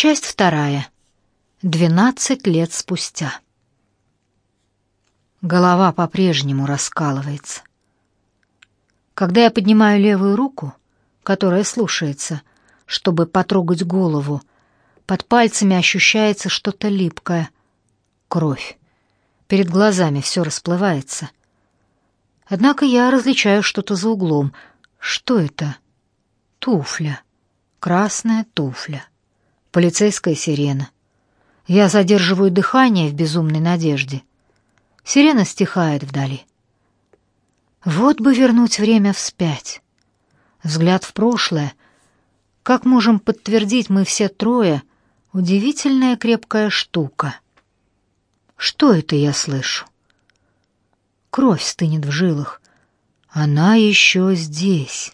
Часть вторая. Двенадцать лет спустя. Голова по-прежнему раскалывается. Когда я поднимаю левую руку, которая слушается, чтобы потрогать голову, под пальцами ощущается что-то липкое. Кровь. Перед глазами все расплывается. Однако я различаю что-то за углом. Что это? Туфля. Красная туфля. Полицейская сирена. Я задерживаю дыхание в безумной надежде. Сирена стихает вдали. Вот бы вернуть время вспять. Взгляд в прошлое. Как можем подтвердить мы все трое, удивительная крепкая штука. Что это я слышу? Кровь стынет в жилах. Она еще здесь.